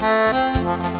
Solen